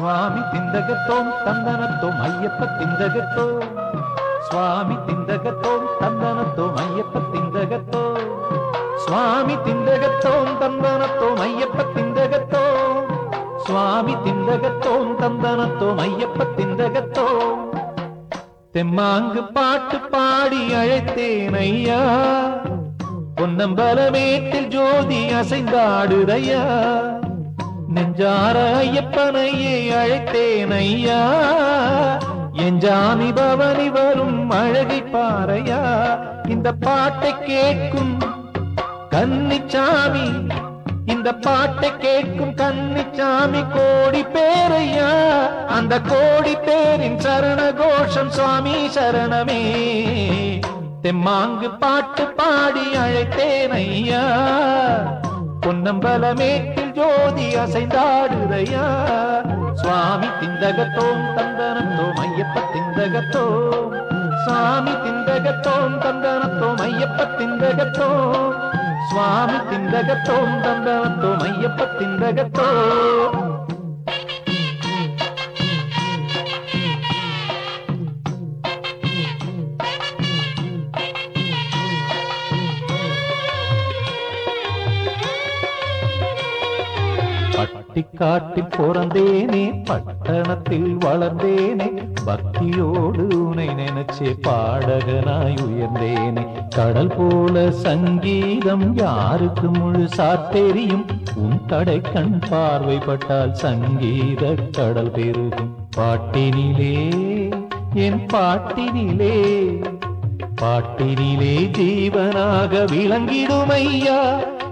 சுவாமி திந்தகத்தோம் தந்தனத்தோம் ஐயப்ப திந்தகத்தோம். சுவாமி திந்தகத்தோம் தந்தனத்தோம் ஐயப்ப திந்தகத்தோம். சுவாமி திந்தகத்தோம் தந்தனத்தோம் ஐயப்ப திந்தகத்தோம். சுவாமி திந்தகத்தோம் தந்தனத்தோம் ஐயப்ப திந்தகத்தோம். தெம்மாங்கு பாட்டு பாடி அழைத்தேன் ஐயா. பொன்னம்பலமேட்டில் ஜோதி அசைந்தாடுதையா. நெஞ்சார ஐயப்பனையே அழைத்தேன் ஐயா. என் ஜாமி பவனி வரும் அழகை பாறையா. இந்த பாட்டை கேட்கும் கன்னிச்சாமி இந்த பாட்டை கேட்கும் கன்னிச்சாமி கோடி பேரையா. அந்த கோடி பேரின் சரண கோஷம் சுவாமி சரணமே. தெம்மாங்கு பாட்டு பாடி அழைத்தேன் ஐயா. பொன்னம்பலமேட்டில் ஜோதி அசைந்தாடுதையா சுவாமி திந்தகத்தோம் தந்தனத்தோம் ஐயப்ப திந்தகத்தோம் சுவாமி திந்தகத்தோம் தந்தனத்தோம் ஐயப்ப திந்தகத்தோம் சுவாமி திந்தகத்தோம் தந்தனத்தோம் ஐயப்ப திந்தகத்தோம் பட்டிக்காட்டில் பிறந்தேனே பட்டணத்தில் வளர்ந்தேனே பக்தியோடு உனை நினைச்சே பாடகனாய் உயர்ந்தேனே. கடல் போல சங்கீதம் யாருக்கு முழுசா தெரியும்? உன் தடை கண் பார்வைப்பட்டால் சங்கீத கடல் பெருகும். பாட்டினிலே என் பாட்டினிலே பாட்டினிலே ஜீவனாக விளங்கிடுமையா?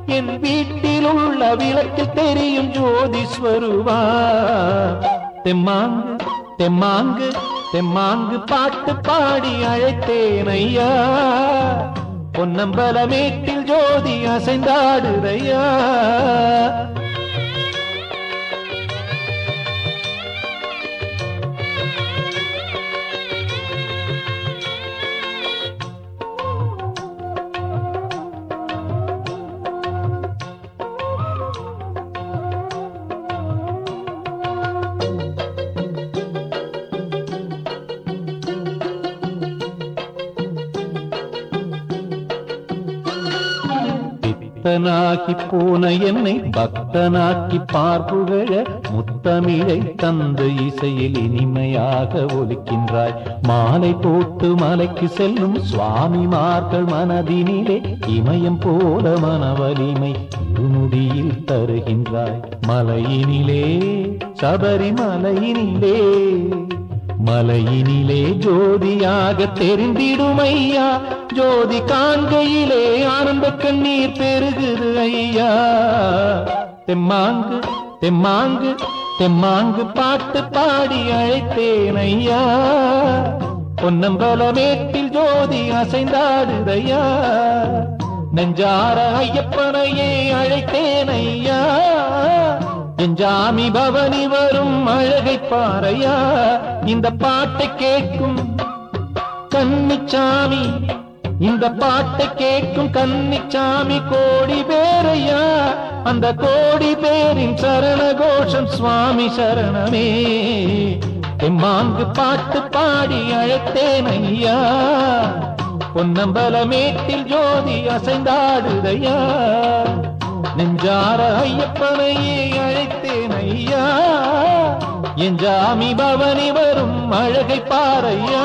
என் வீட்டில் உள்ள விளக்கில் தெரியும் ஜோதி ஸ்வருவா தெம்மாங்கு தெம்மாங்கு தெம்மாங்கு பாட்டு பாடி அழைத்தேன் ஐயா பொன்னம்பலமேட்டில் ஜோதி அசைந்தாடுதையா பித்தனாக்கி போன என்னை பக்தனாக்கி பார்ப்புகழ முத்தமிழை தந்த இசையில் இனிமையாக ஒலிக்கின்றாய். மாலை போட்டு மலைக்கு செல்லும் சுவாமிமார்கள் மனதினிலே இமயம் போல மனவலிமை இருமுடியில் தருகின்றாய். மலையினிலே சபரிமலையினிலே மலையினிலே ஜோதியாக தெரிந்திடுமையா? ஜோதி காண்கையிலே ஆனந்த கண்ணீர் பெருகுது ஐயா. தெம்மாங்கு தெம்மாங்கு தெம்மாங்கு பாட்டு பாடி அழைத்தேன் ஐயா. பொன்னம்பலமேட்டில் ஜோதி அசைந்தாடுதையா. நெஞ்சார ஐயப்பனையே அழைத்தேன் ஐயா. ஜாமி பவனி வரும் அழகை பாறையா? இந்த பாட்டை கேட்கும் கன்னிச்சாமி. இந்த பாட்டை கேட்கும் கன்னிச்சாமி கோடி பேரையா? அந்த கோடி பேரின் சரண கோஷம் சுவாமி சரணமே. எம்மாங்கு பாட்டு பாடி அழைத்தேன் ஐயா பொன்னம்பலமேட்டில் ஜோதி அசைந்தாடுதையா? நெஞ்சார ஐயப்பனையே அழைத்தேன் ஐயா. என் ஜாமி பவனி வரும் அழகை பாரையா